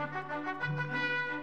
Música